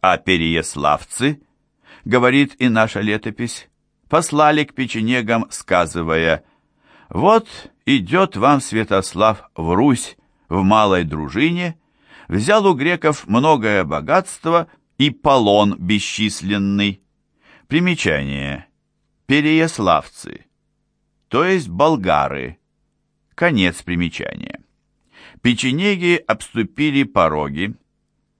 А переяславцы, говорит и наша летопись, послали к печенегам, сказывая, «Вот идет вам Святослав в Русь в малой дружине, взял у греков многое богатство и полон бесчисленный». Примечание. Переяславцы, то есть болгары. Конец примечания. Печенеги обступили пороги.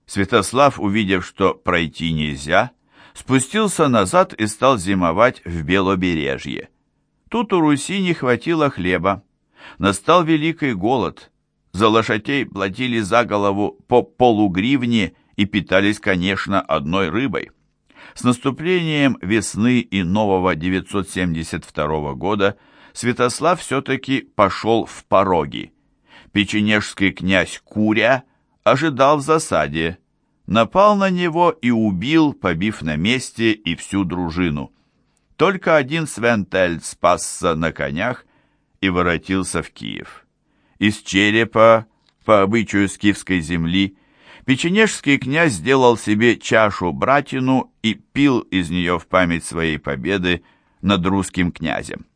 Святослав, увидев, что пройти нельзя, спустился назад и стал зимовать в Белобережье. Тут у Руси не хватило хлеба. Настал великий голод. За лошадей платили за голову по полугривне и питались, конечно, одной рыбой. С наступлением весны и нового 972 года Святослав все-таки пошел в пороги. Печенежский князь Куря ожидал в засаде, напал на него и убил, побив на месте и всю дружину. Только один Свентель спасся на конях и воротился в Киев. Из черепа, по обычаю скифской земли, печенежский князь сделал себе чашу братину и пил из нее в память своей победы над русским князем.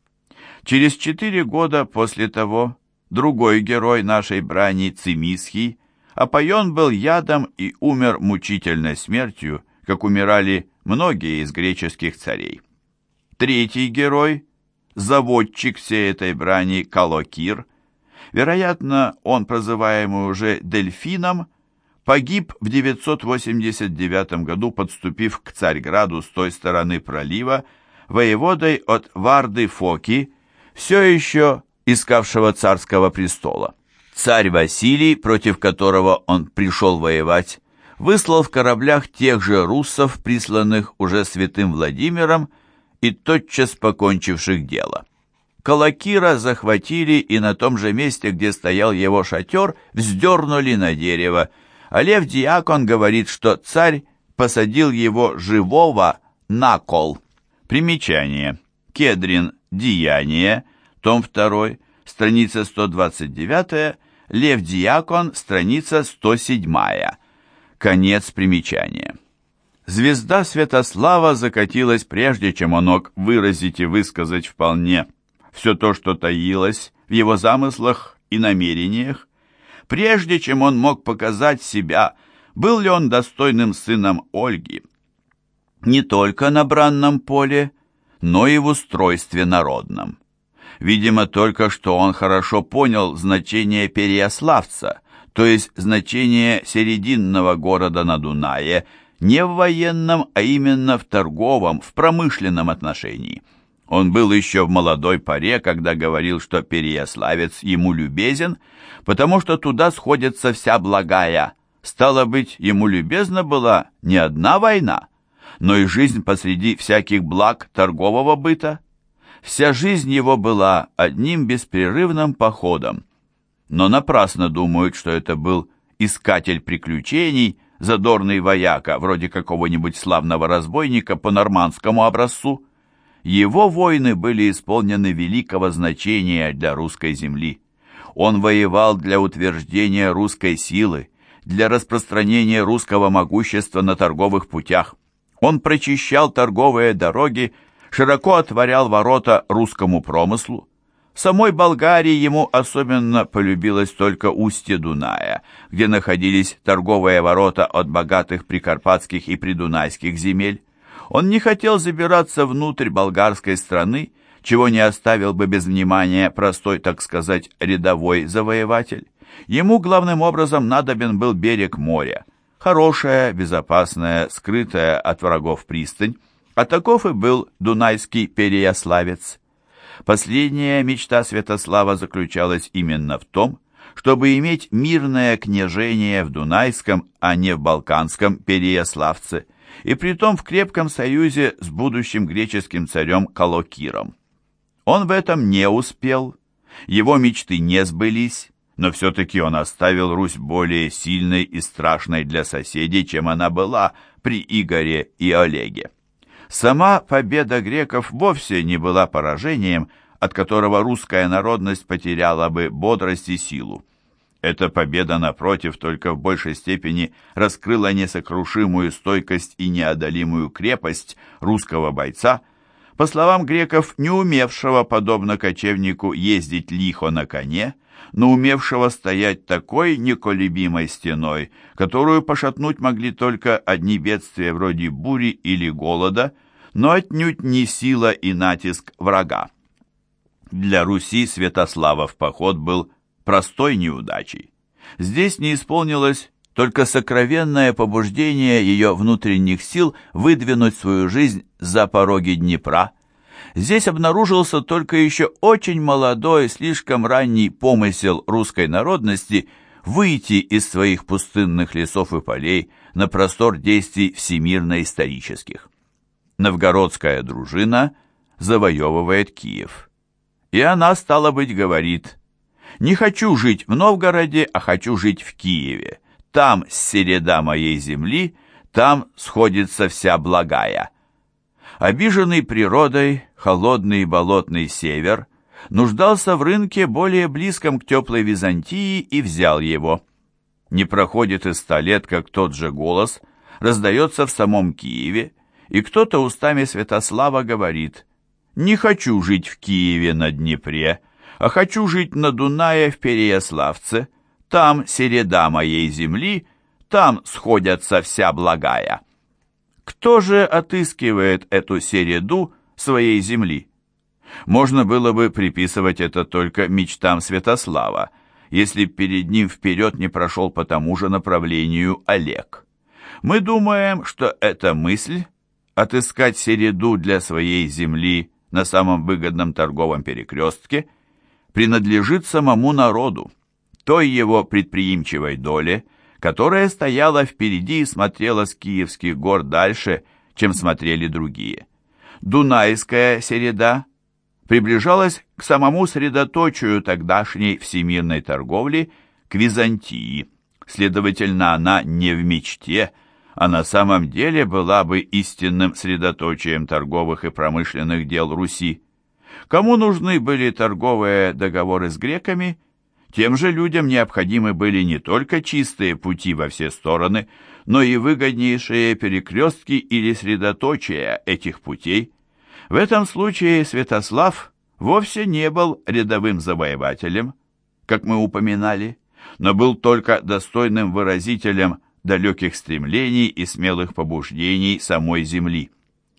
Через четыре года после того другой герой нашей брани Цимисхий опоен был ядом и умер мучительной смертью, как умирали многие из греческих царей. Третий герой, заводчик всей этой брани Калокир, вероятно, он, прозываемый уже Дельфином, погиб в 989 году, подступив к Царьграду с той стороны пролива, воеводой от Варды Фоки, все еще искавшего царского престола. Царь Василий, против которого он пришел воевать, выслал в кораблях тех же руссов, присланных уже святым Владимиром и тотчас покончивших дело. Калакира захватили и на том же месте, где стоял его шатер, вздернули на дерево, а Лев Диакон говорит, что царь посадил его живого на кол. Примечание. Кедрин. Деяние. Том 2 страница 129, Лев Диакон, страница 107. Конец примечания. Звезда Святослава закатилась прежде, чем он мог выразить и высказать вполне все то, что таилось в его замыслах и намерениях, прежде чем он мог показать себя, был ли он достойным сыном Ольги, не только на бранном поле, но и в устройстве народном. Видимо, только что он хорошо понял значение Переяславца, то есть значение серединного города на Дунае, не в военном, а именно в торговом, в промышленном отношении. Он был еще в молодой паре, когда говорил, что Переяславец ему любезен, потому что туда сходится вся благая. Стало быть, ему любезна была не одна война, но и жизнь посреди всяких благ торгового быта. Вся жизнь его была одним беспрерывным походом. Но напрасно думают, что это был искатель приключений, задорный вояка, вроде какого-нибудь славного разбойника по нормандскому образцу. Его войны были исполнены великого значения для русской земли. Он воевал для утверждения русской силы, для распространения русского могущества на торговых путях. Он прочищал торговые дороги широко отворял ворота русскому промыслу. В самой Болгарии ему особенно полюбилось только устье Дуная, где находились торговые ворота от богатых прикарпатских и придунайских земель. Он не хотел забираться внутрь болгарской страны, чего не оставил бы без внимания простой, так сказать, рядовой завоеватель. Ему главным образом надобен был берег моря, хорошая, безопасная, скрытая от врагов пристань, а таков и был дунайский переяславец. Последняя мечта Святослава заключалась именно в том, чтобы иметь мирное княжение в Дунайском, а не в Балканском Переяславце, и притом в крепком союзе с будущим греческим царем Калокиром. Он в этом не успел, его мечты не сбылись, но все-таки он оставил Русь более сильной и страшной для соседей, чем она была при Игоре и Олеге. Сама победа греков вовсе не была поражением, от которого русская народность потеряла бы бодрость и силу. Эта победа, напротив, только в большей степени раскрыла несокрушимую стойкость и неодолимую крепость русского бойца, по словам греков, не умевшего, подобно кочевнику, ездить лихо на коне, но умевшего стоять такой неколебимой стеной, которую пошатнуть могли только одни бедствия вроде бури или голода, но отнюдь не сила и натиск врага. Для Руси Святославов поход был простой неудачей. Здесь не исполнилось только сокровенное побуждение ее внутренних сил выдвинуть свою жизнь за пороги Днепра. Здесь обнаружился только еще очень молодой, слишком ранний помысел русской народности выйти из своих пустынных лесов и полей на простор действий всемирно-исторических. Новгородская дружина завоевывает Киев. И она, стала быть, говорит, «Не хочу жить в Новгороде, а хочу жить в Киеве. Там середа моей земли, там сходится вся благая». Обиженный природой, холодный и болотный север нуждался в рынке более близком к теплой Византии и взял его. Не проходит и ста лет, как тот же голос раздается в самом Киеве, и кто-то устами Святослава говорит – не хочу жить в Киеве на Днепре, а хочу жить на Дунае в Переяславце. Там середа моей земли, там сходятся вся благая. Кто же отыскивает эту середу своей земли? Можно было бы приписывать это только мечтам Святослава, если перед ним вперед не прошел по тому же направлению Олег. Мы думаем, что эта мысль отыскать середу для своей земли на самом выгодном торговом перекрестке, принадлежит самому народу, той его предприимчивой доле, которая стояла впереди и смотрела с Киевских гор дальше, чем смотрели другие. Дунайская середа приближалась к самому средоточию тогдашней всемирной торговли, к Византии. Следовательно, она не в мечте, а на самом деле была бы истинным средоточием торговых и промышленных дел Руси. Кому нужны были торговые договоры с греками, тем же людям необходимы были не только чистые пути во все стороны, но и выгоднейшие перекрестки или средоточия этих путей. В этом случае Святослав вовсе не был рядовым завоевателем, как мы упоминали, но был только достойным выразителем далеких стремлений и смелых побуждений самой Земли.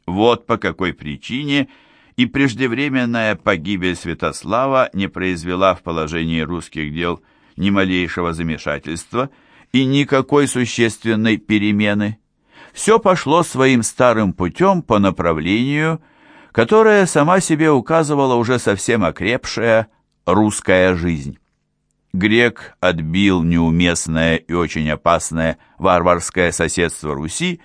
Вот по какой причине и преждевременная погибель Святослава не произвела в положении русских дел ни малейшего замешательства и никакой существенной перемены. Все пошло своим старым путем по направлению, которое сама себе указывала уже совсем окрепшая русская жизнь грек отбил неуместное и очень опасное варварское соседство Руси,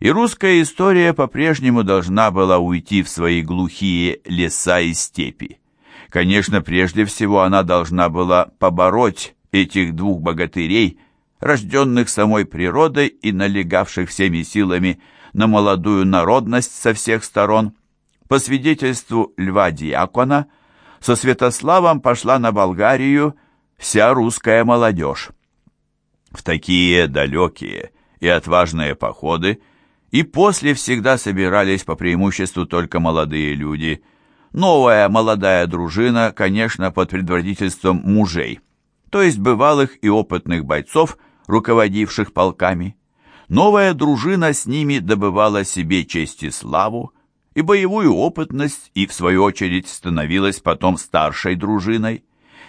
и русская история по-прежнему должна была уйти в свои глухие леса и степи. Конечно, прежде всего она должна была побороть этих двух богатырей, рожденных самой природой и налегавших всеми силами на молодую народность со всех сторон. По свидетельству Льва Диакона, со Святославом пошла на Болгарию – вся русская молодежь. В такие далекие и отважные походы и после всегда собирались по преимуществу только молодые люди. Новая молодая дружина, конечно, под предводительством мужей, то есть бывалых и опытных бойцов, руководивших полками. Новая дружина с ними добывала себе честь и славу, и боевую опытность, и, в свою очередь, становилась потом старшей дружиной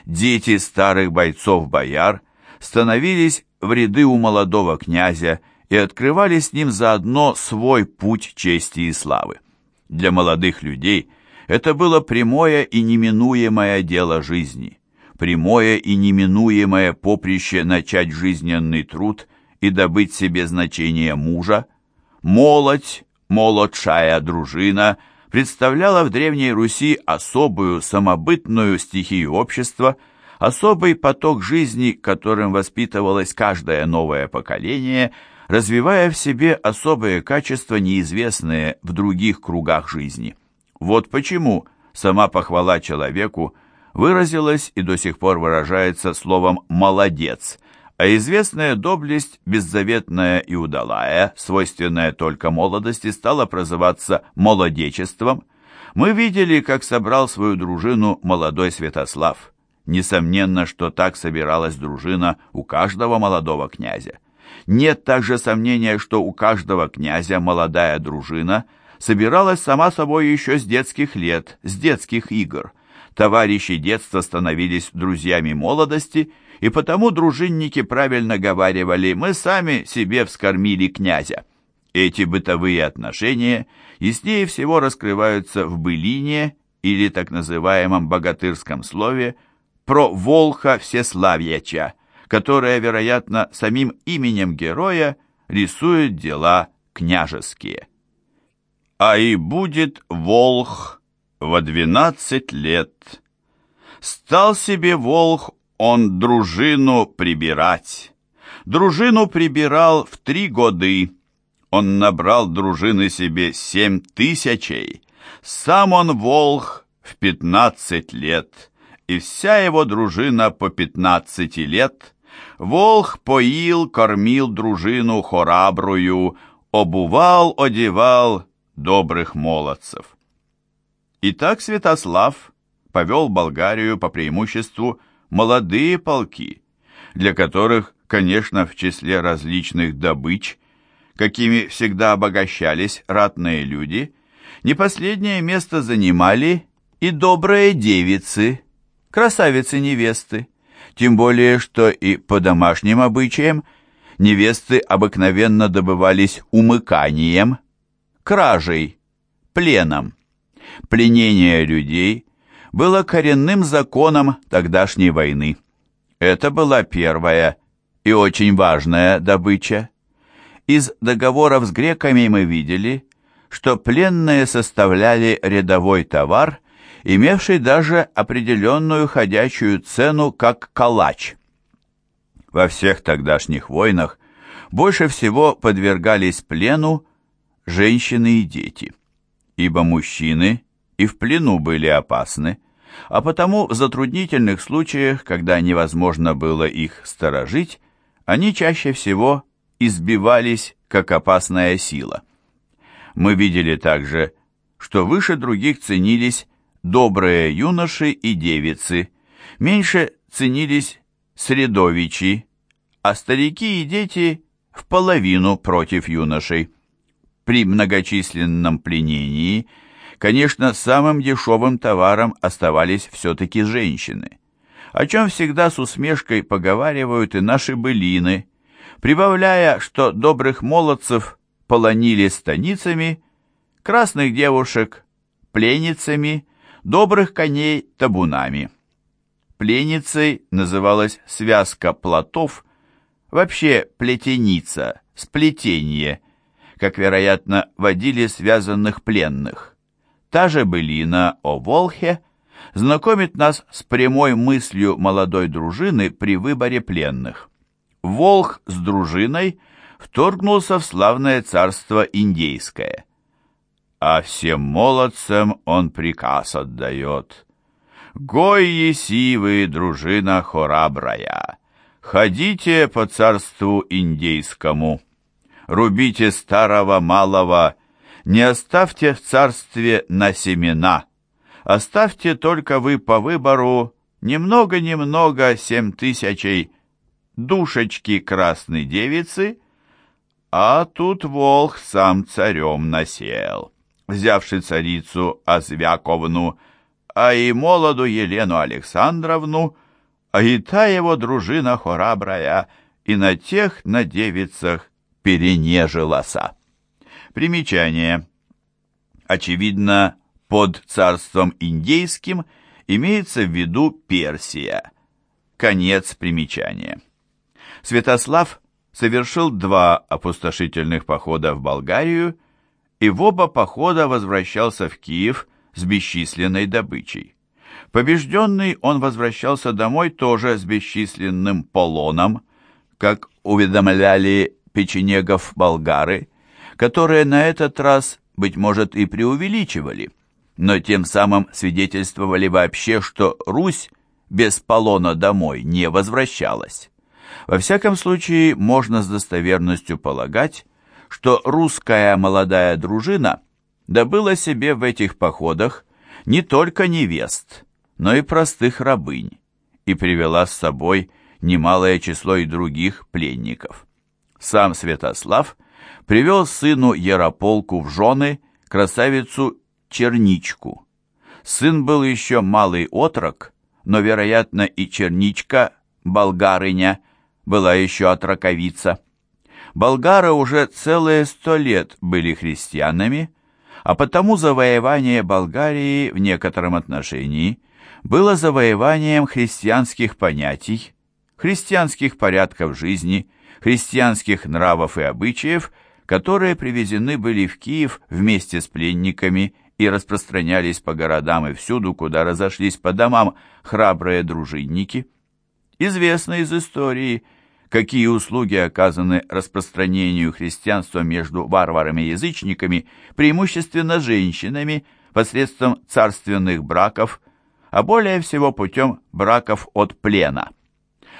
дети старых бойцов-бояр становились в ряды у молодого князя и открывали с ним заодно свой путь чести и славы. Для молодых людей это было прямое и неминуемое дело жизни, прямое и неминуемое поприще начать жизненный труд и добыть себе значение мужа, молодь, молодшая дружина – представляла в Древней Руси особую самобытную стихию общества, особый поток жизни, которым воспитывалось каждое новое поколение, развивая в себе особые качества, неизвестные в других кругах жизни. Вот почему сама похвала человеку выразилось и до сих пор выражается словом «молодец», а известная доблесть, беззаветная и удалая, свойственная только молодости, стала прозываться молодечеством. Мы видели, как собрал свою дружину молодой Святослав. Несомненно, что так собиралась дружина у каждого молодого князя. Нет также сомнения, что у каждого князя молодая дружина собиралась сама собой еще с детских лет, с детских игр. Товарищи детства становились друзьями молодости – и потому дружинники правильно говаривали «мы сами себе вскормили князя». Эти бытовые отношения яснее всего раскрываются в былине или так называемом богатырском слове про Волха Всеславьяча, которое, вероятно, самим именем героя рисует дела княжеские. А и будет Волх во двенадцать лет. Стал себе Волх он дружину прибирать. Дружину прибирал в три годы. Он набрал дружины себе семь тысячей. Сам он волх в пятнадцать лет, и вся его дружина по пятнадцати лет. Волх поил, кормил дружину хорабрую, обувал, одевал добрых молодцев. Итак, Святослав повел Болгарию по преимуществу молодые полки, для которых, конечно, в числе различных добыч, какими всегда обогащались ратные люди, не последнее место занимали и добрые девицы, красавицы-невесты, тем более, что и по домашним обычаям невесты обыкновенно добывались умыканием, кражей, пленом. Пленение людей было коренным законом тогдашней войны. Это была первая и очень важная добыча. Из договоров с греками мы видели, что пленные составляли рядовой товар, имевший даже определенную ходячую цену как калач. Во всех тогдашних войнах больше всего подвергались плену женщины и дети, ибо мужчины и в плену были опасны, а потому в затруднительных случаях, когда невозможно было их сторожить, они чаще всего избивались как опасная сила. Мы видели также, что выше других ценились добрые юноши и девицы, меньше ценились средовичи, а старики и дети в половину против юношей. При многочисленном пленении – Конечно, самым дешевым товаром оставались все-таки женщины, о чем всегда с усмешкой поговаривают и наши былины, прибавляя, что добрых молодцев полонили станицами, красных девушек пленницами, добрых коней табунами. Пленницей называлась связка плотов, вообще плетеница, сплетение, как, вероятно, водили связанных пленных. Та же былина о Волхе знакомит нас с прямой мыслью молодой дружины при выборе пленных. Волх с дружиной вторгнулся в славное царство индейское. А всем молодцам он приказ отдает. «Гой еси вы, дружина хорабрая, ходите по царству индейскому, рубите старого малого не оставьте в царстве на семена, оставьте только вы по выбору немного-немного семь тысячей душечки красной девицы, а тут волх сам царем насел, взявши царицу Азвяковну, а и молоду Елену Александровну, а и та его дружина хорабрая, и на тех на девицах перенежилася. Примечание. Очевидно, под царством индейским имеется в виду Персия. Конец примечания. Святослав совершил два опустошительных похода в Болгарию и в оба похода возвращался в Киев с бесчисленной добычей. Побежденный он возвращался домой тоже с бесчисленным полоном, как уведомляли печенегов болгары, которые на этот раз, быть может, и преувеличивали. но тем самым свидетельствовали вообще, что Русь без полона домой не возвращалась. Во всяком случае, можно с достоверностью полагать, что русская молодая дружина добыла себе в этих походах не только невест, но и простых рабынь, и привела с собой немалое число и других пленников. Сам Святослав привел сыну Ярополку в жены красавицу Черничку. Сын был еще малый отрок, но, вероятно, и Черничка, болгарыня, была еще отраковица. Болгары уже целые сто лет были христианами, а потому завоевание Болгарии в некотором отношении было завоеванием христианских понятий, христианских порядков жизни, христианских нравов и обычаев, которые привезены были в Киев вместе с пленниками и распространялись по городам и всюду, куда разошлись по домам храбрые дружинники. Известно из истории, какие услуги оказаны распространению христианства между варварами-язычниками, преимущественно женщинами, посредством царственных браков, а более всего путем браков от плена.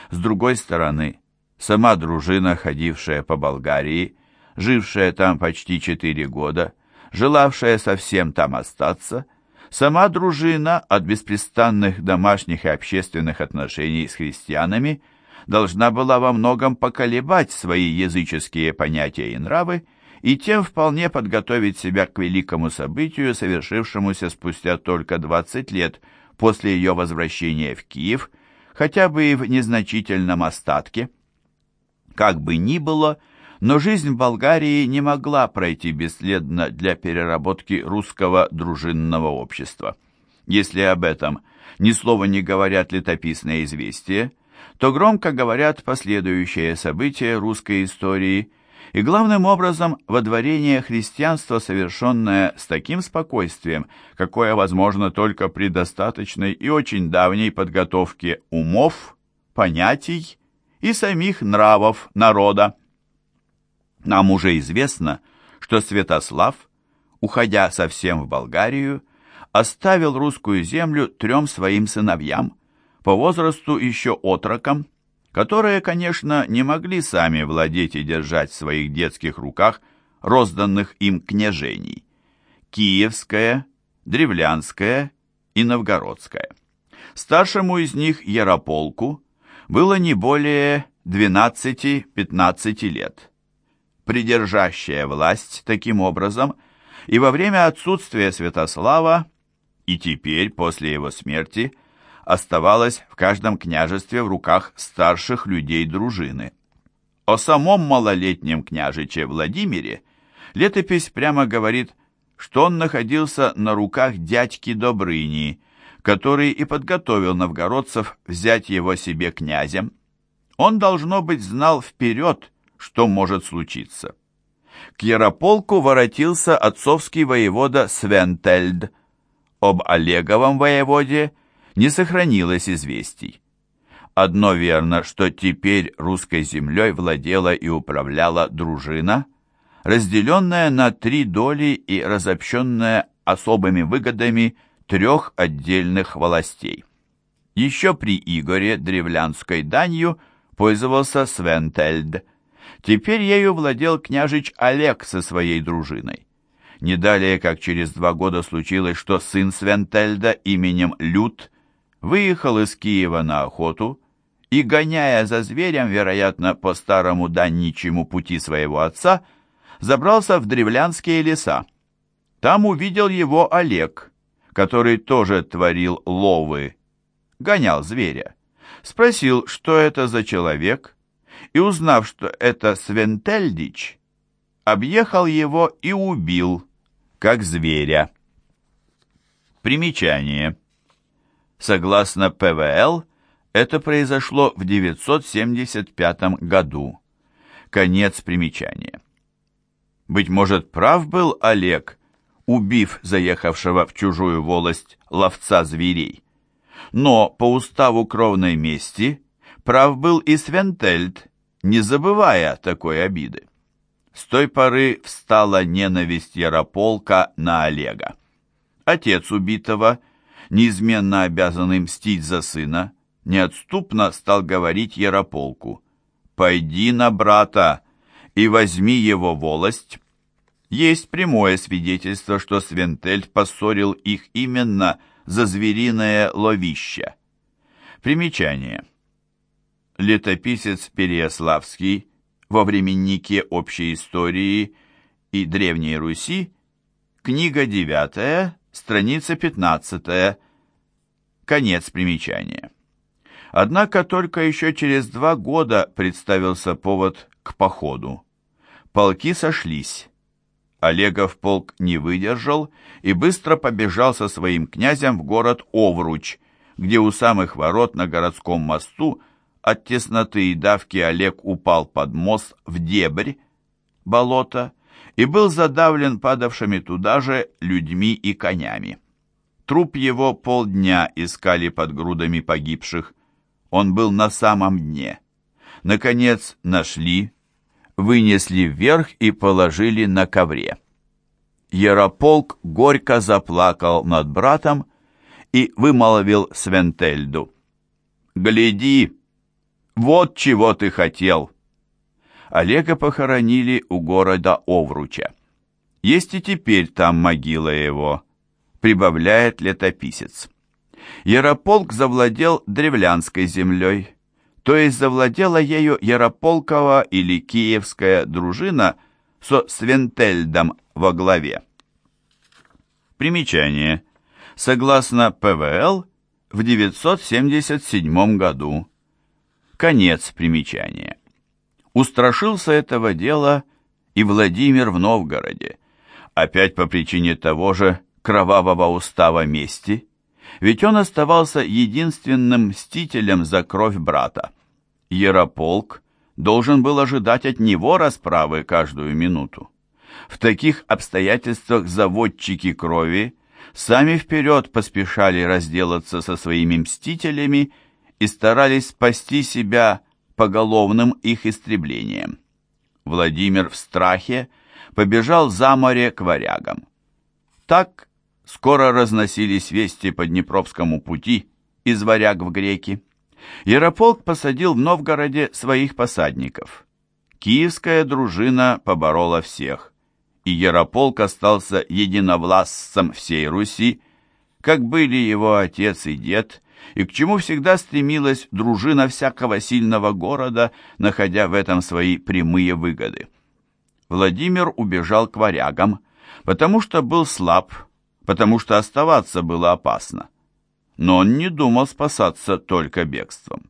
С другой стороны, сама дружина, ходившая по Болгарии, жившая там почти четыре года, желавшая совсем там остаться, сама дружина от беспрестанных домашних и общественных отношений с христианами должна была во многом поколебать свои языческие понятия и нравы и тем вполне подготовить себя к великому событию, совершившемуся спустя только 20 лет после ее возвращения в Киев, хотя бы и в незначительном остатке. Как бы ни было, но жизнь в Болгарии не могла пройти бесследно для переработки русского дружинного общества. Если об этом ни слова не говорят летописные известия, то громко говорят последующие события русской истории и главным образом водворение христианства, совершенное с таким спокойствием, какое возможно только при достаточной и очень давней подготовке умов, понятий и самих нравов народа. Нам уже известно, что Святослав, уходя совсем в Болгарию, оставил русскую землю трем своим сыновьям, по возрасту еще отрокам, которые, конечно, не могли сами владеть и держать в своих детских руках розданных им княжений – Киевская, Древлянская и Новгородская. Старшему из них, Ярополку, было не более 12-15 лет. Придержащая власть таким образом и во время отсутствия Святослава, и теперь, после его смерти – оставалась в каждом княжестве в руках старших людей дружины. О самом малолетнем княжиче Владимире летопись прямо говорит, что он находился на руках дядьки Добрыни, который и подготовил новгородцев взять его себе князем. Он, должно быть, знал вперед, что может случиться. К Ярополку воротился отцовский воевода Свентельд. Об Олеговом воеводе не сохранилось известий. Одно верно, что теперь русской землей владела и управляла дружина, разделенная на три доли и разобщенная особыми выгодами трех отдельных властей. Еще при Игоре древлянской данью пользовался Свентельд. Теперь ею владел княжич Олег со своей дружиной. Не далее, как через два года случилось, что сын Свентельда именем Лют выехал из Киева на охоту и, гоняя за зверем, вероятно, по старому данничьему пути своего отца, забрался в древлянские леса. Там увидел его Олег, который тоже творил ловы, гонял зверя. Спросил, что это за человек, и, узнав, что это Свентельдич, объехал его и убил, как зверя. Примечание. Согласно ПВЛ, это произошло в 975 году. Конец примечания. Быть может, прав был Олег, убив заехавшего в чужую волость ловца зверей. Но по уставу кровной мести прав был и Свентельд, не забывая такой обиды. С той поры встала ненависть Ярополка на Олега. Отец убитого, неизменно обязанный мстить за сына, неотступно стал говорить Ярополку, «Пойди на брата и возьми его волость». Есть прямое свидетельство, что Свентельд поссорил их именно за звериное ловище. Примечание. Летописец Переяславский во временнике общей истории и Древней Руси, книга 9, страница 15, конец примечания. Однако только еще через два года представился повод к походу. Полки сошлись. Олегов полк не выдержал и быстро побежал со своим князем в город Овруч, где у самых ворот на городском мосту от тесноты и давки Олег упал под мост в дебрь, болото, и был задавлен падавшими туда же людьми и конями. Труп его полдня искали под грудами погибших. Он был на самом дне. Наконец нашли, вынесли вверх и положили на ковре. Ярополк горько заплакал над братом и вымолвил Свентельду. «Гляди, вот чего ты хотел!» Олега похоронили у города Овруча. Есть и теперь там могила его, прибавляет летописец. Ярополк завладел древлянской землей, то есть завладела ею Ярополкова или Киевская дружина со Свентельдом во главе. Примечание. Согласно ПВЛ, в 977 году. Конец примечания. Устрашился этого дела и Владимир в Новгороде, опять по причине того же кровавого устава мести, ведь он оставался единственным мстителем за кровь брата. Ярополк должен был ожидать от него расправы каждую минуту. В таких обстоятельствах заводчики крови сами вперед поспешали разделаться со своими мстителями и старались спасти себя поголовным их истреблением. Владимир в страхе побежал за море к варягам. Так скоро разносились вести по Днепровскому пути из варяг в греки. Ярополк посадил в Новгороде своих посадников. Киевская дружина поборола всех, и Ярополк остался единовластцем всей Руси, как были его отец и дед, и к чему всегда стремилась дружина всякого сильного города, находя в этом свои прямые выгоды. Владимир убежал к варягам, потому что был слаб, потому что оставаться было опасно. Но он не думал спасаться только бегством.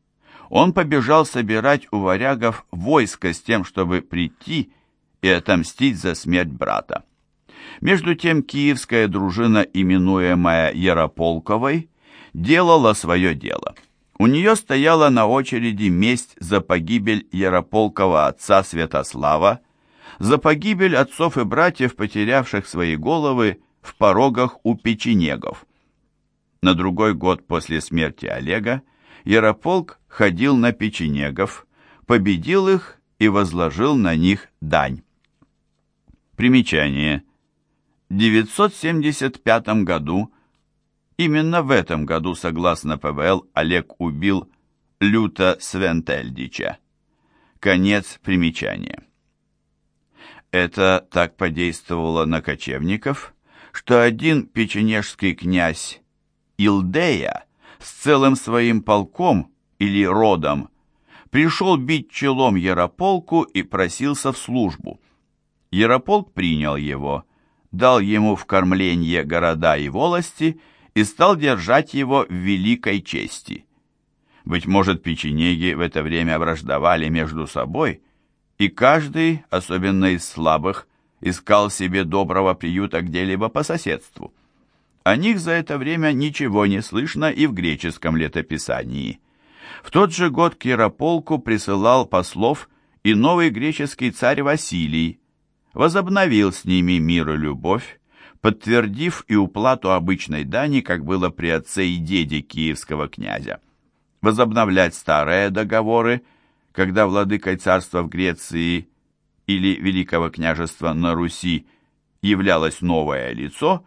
Он побежал собирать у варягов войско с тем, чтобы прийти и отомстить за смерть брата. Между тем киевская дружина, именуемая Ярополковой, делала свое дело. У нее стояла на очереди месть за погибель Ярополкова отца Святослава, за погибель отцов и братьев, потерявших свои головы в порогах у печенегов. На другой год после смерти Олега Ярополк ходил на печенегов, победил их и возложил на них дань. Примечание. В 975 году Именно в этом году, согласно ПВЛ, Олег убил Люта Свентельдича. Конец примечания. Это так подействовало на кочевников, что один печенежский князь Илдея с целым своим полком или родом пришел бить челом Ярополку и просился в службу. Ярополк принял его, дал ему в кормление города и волости и стал держать его в великой чести. Быть может, печенеги в это время враждовали между собой, и каждый, особенно из слабых, искал себе доброго приюта где-либо по соседству. О них за это время ничего не слышно и в греческом летописании. В тот же год к Ярополку присылал послов и новый греческий царь Василий, возобновил с ними мир и любовь, подтвердив и уплату обычной дани, как было при отце и деде киевского князя. Возобновлять старые договоры, когда владыкой царства в Греции или Великого княжества на Руси являлось новое лицо,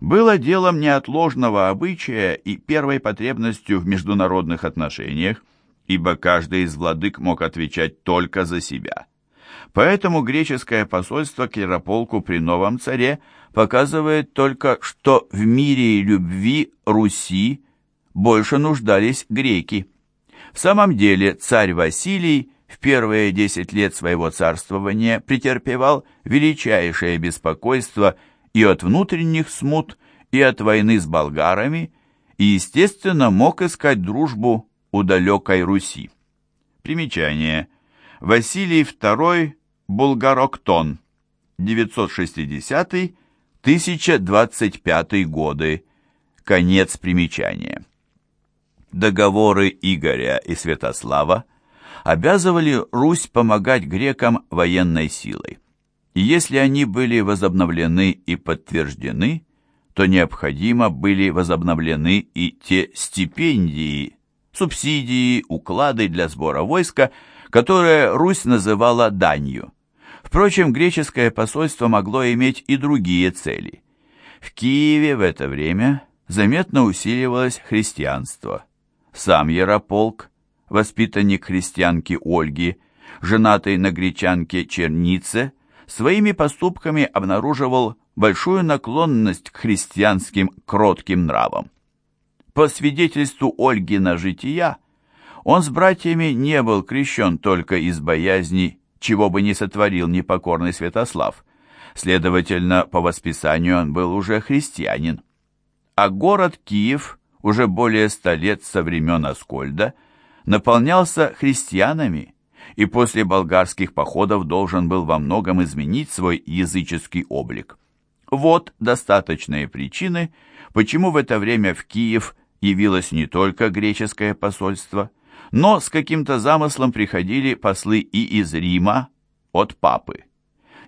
было делом неотложного обычая и первой потребностью в международных отношениях, ибо каждый из владык мог отвечать только за себя. Поэтому греческое посольство к Ярополку при новом царе показывает только, что в мире и любви Руси больше нуждались греки. В самом деле царь Василий в первые десять лет своего царствования претерпевал величайшее беспокойство и от внутренних смут, и от войны с болгарами, и, естественно, мог искать дружбу у далекой Руси. Примечание. Василий II Булгароктон, 960-1025 годы. Конец примечания. Договоры Игоря и Святослава обязывали Русь помогать грекам военной силой. И если они были возобновлены и подтверждены, то необходимо были возобновлены и те стипендии, субсидии, уклады для сбора войска, которые Русь называла данью. Впрочем, греческое посольство могло иметь и другие цели. В Киеве в это время заметно усиливалось христианство. Сам Ярополк, воспитанник христианки Ольги, женатый на гречанке Чернице, своими поступками обнаруживал большую наклонность к христианским кротким нравам. По свидетельству Ольги на жития, он с братьями не был крещен только из боязни, чего бы не сотворил непокорный Святослав. Следовательно, по восписанию он был уже христианин. А город Киев уже более ста лет со времен Аскольда наполнялся христианами, и после болгарских походов должен был во многом изменить свой языческий облик. Вот достаточные причины, почему в это время в Киев явилось не только греческое посольство, но с каким-то замыслом приходили послы и из Рима от папы.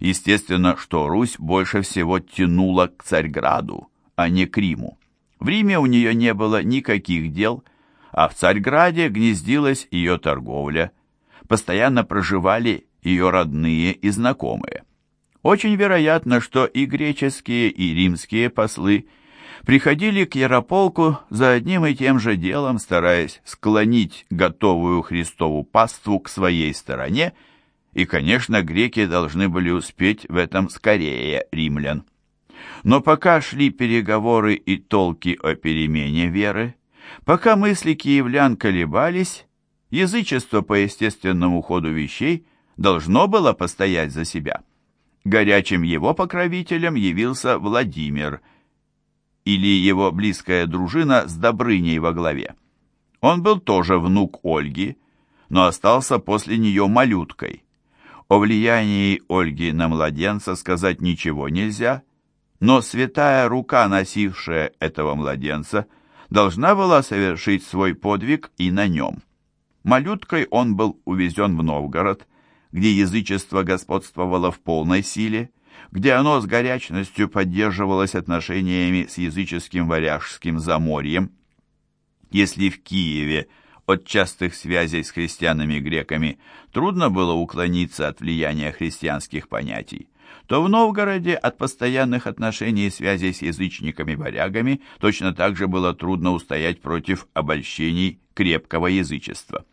Естественно, что Русь больше всего тянула к Царьграду, а не к Риму. В Риме у нее не было никаких дел, а в Царьграде гнездилась ее торговля – постоянно проживали ее родные и знакомые. Очень вероятно, что и греческие, и римские послы приходили к Ярополку за одним и тем же делом, стараясь склонить готовую Христову паству к своей стороне, и, конечно, греки должны были успеть в этом скорее римлян. Но пока шли переговоры и толки о перемене веры, пока мысли киевлян колебались, язычество по естественному ходу вещей должно было постоять за себя. Горячим его покровителем явился Владимир или его близкая дружина с Добрыней во главе. Он был тоже внук Ольги, но остался после нее малюткой. О влиянии Ольги на младенца сказать ничего нельзя, но святая рука, носившая этого младенца, должна была совершить свой подвиг и на нем. Малюткой он был увезен в Новгород, где язычество господствовало в полной силе, где оно с горячностью поддерживалось отношениями с языческим варяжским заморьем. Если в Киеве от частых связей с христианами и греками трудно было уклониться от влияния христианских понятий, то в Новгороде от постоянных отношений и связей с язычниками-варягами точно так же было трудно устоять против обольщений крепкого язычества.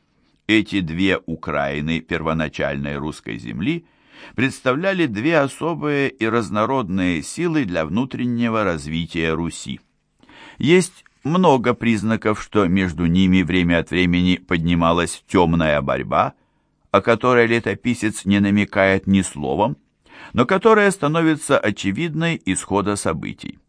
Эти две Украины первоначальной русской земли представляли две особые и разнородные силы для внутреннего развития Руси. Есть много признаков, что между ними время от времени поднималась темная борьба, о которой летописец не намекает ни словом, но которая становится очевидной исхода событий.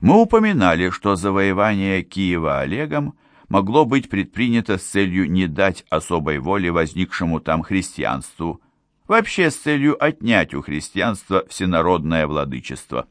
Мы упоминали, что завоевание Киева Олегом могло быть предпринято с целью не дать особой воли возникшему там христианству, вообще с целью отнять у христианства всенародное владычество.